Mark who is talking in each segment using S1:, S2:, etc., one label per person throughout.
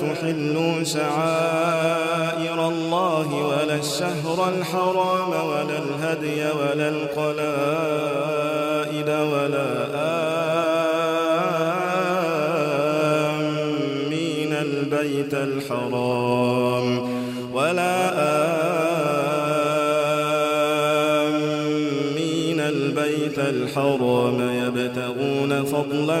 S1: تحلوا شعائر الله ولا الشهر الحرام ولا الهدي ولا القلائد ولا آمين البيت الحرام ولا آمين البيت الحرام يبتغون فضلا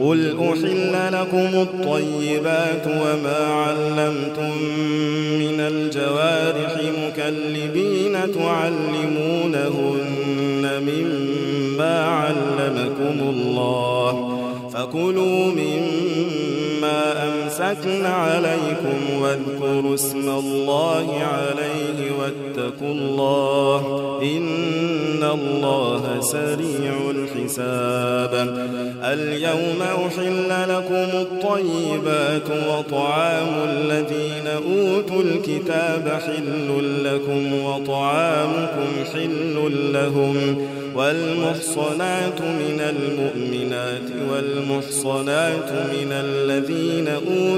S1: قل أحل لكم الطيبات وما علمتم من الجوارح مكلبين تعلمونهن مما علمكم الله فكلوا مما أمسكن عليكم واذكروا اسم الله عليه واتقوا الله إن الله سريع الحساب. اليوم أحل لكم الطيبات وطعام الذين أوتوا الكتاب حل لكم وطعامكم حل لهم والمحصنات من المؤمنات والمحصنات من الذين أوتوا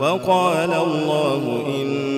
S1: وقال الله إني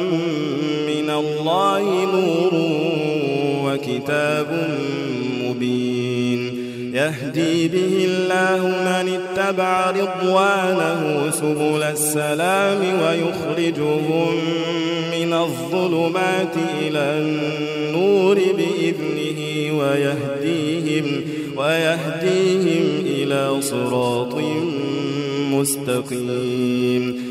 S1: الله نور وكتاب مبين. يهدي به الله من اتبع رضوانه سبل السلام ويخرجهم من الظلمات إلى النور بإذنه ويهديهم ويهديهم إلى صراط مستقيم.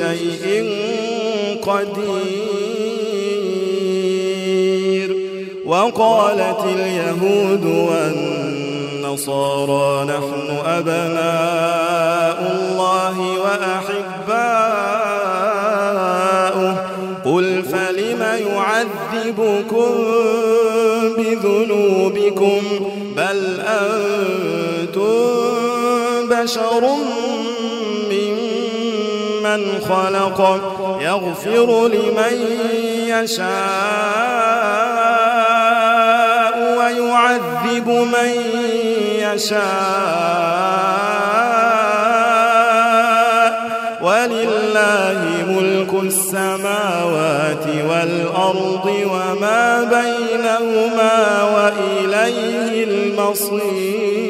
S1: شيء قدير. وقالت اليهود والنصارى نحن أبناء الله وأحباؤه. قل فلم يعذبكم بذنوبكم؟ بل أنتم بشر ممن خلق يغفر لمن يشاء ويعذب من يشاء. ولله ملك السماوات والأرض وما بينهما وإليه المصير.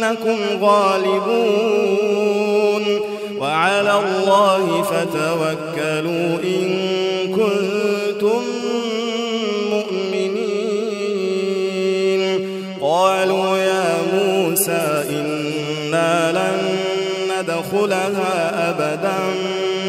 S1: فإنكم غالبون وعلى الله فتوكلوا إن كنتم مؤمنين. قالوا يا موسى إنا لن ندخلها أبدا.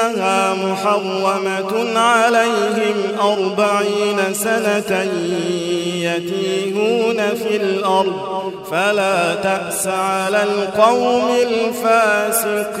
S1: فإنها محرمة عليهم أربعين سنة يتيهون في الأرض. فلا تأس على القوم الفاسقين.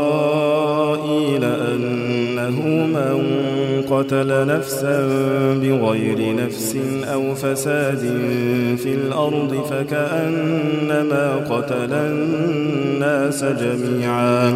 S1: قتل نفسا بغير نفس أو فساد في الأرض فكأنما قتل الناس جميعا.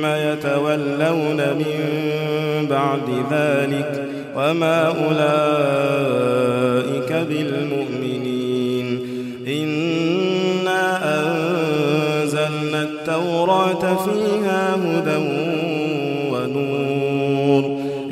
S1: ثم يتولون من بعد ذلك وما أولئك بالمؤمنين. إنا أنزلنا التوراة فيها هدى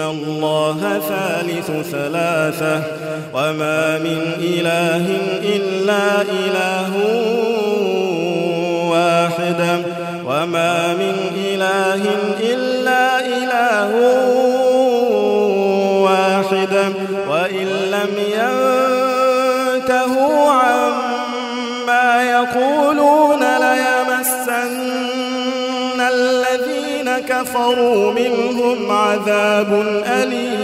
S1: الله ثالث ثلاثة وما من إله إلا إله واحد وما من إله إلا إله واحد وإن لم ينتهوا كفروا منهم عذاب أليم.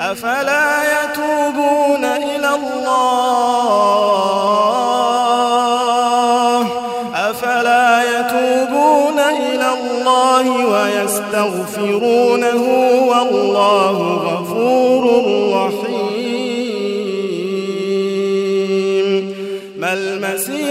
S1: أفلا يتوبون إلى الله؟ أفلا يتوبون إلى الله ويستغفرونه والله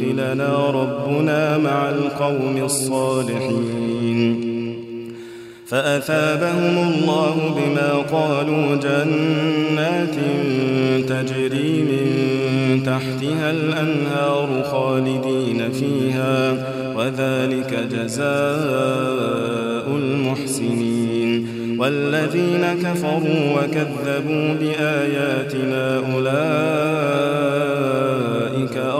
S1: يدخلنا ربنا مع القوم الصالحين. فأثابهم الله بما قالوا جنات تجري من تحتها الأنهار خالدين فيها وذلك جزاء المحسنين. والذين كفروا وكذبوا بآياتنا أولئك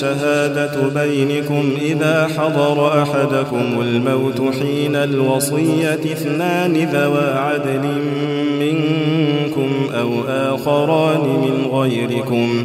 S1: شهادة بينكم إذا حضر أحدكم الموت حين الوصية اثنان ذوى عدل منكم أو آخران من غيركم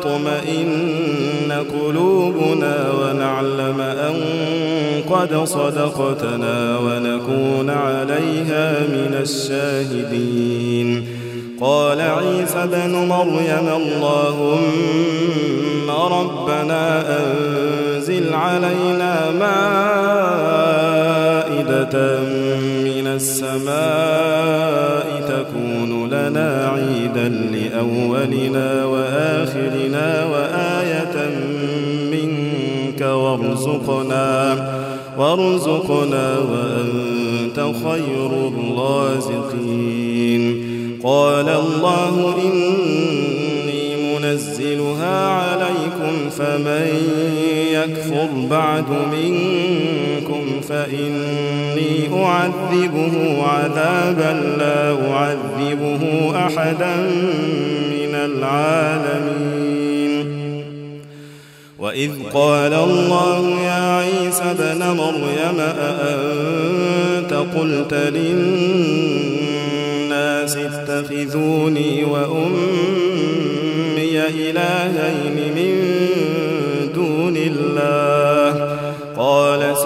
S1: وتطمئن قلوبنا ونعلم أن قد صدقتنا ونكون عليها من الشاهدين. قال عيسى بن مريم اللهم ربنا أنزل علينا مائدة من السماء تكون لنا عيدا لأولنا وآخرنا وآية منك وارزقنا وارزقنا وأنت خير الرازقين. قال الله إني منزلها عليكم فمن يكفر بعد منكم فإني أعذبه عذابا لا أعذبه أحدا العالمين. وإذ قال الله يا عيسى بن مريم أأنت قلت للناس اتخذوني وأمي إلهين؟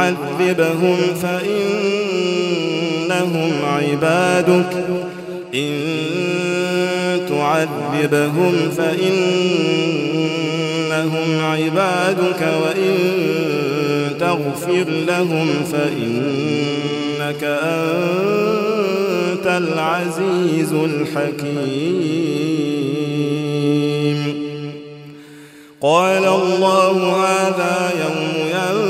S1: تعذبهم فإنهم عبادك. إن تعذبهم فإنهم عبادك وإن تغفر لهم فإنك أنت العزيز الحكيم. قال الله هذا يوم ينفع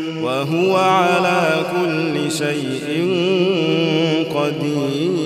S1: وهو على كل شيء قدير.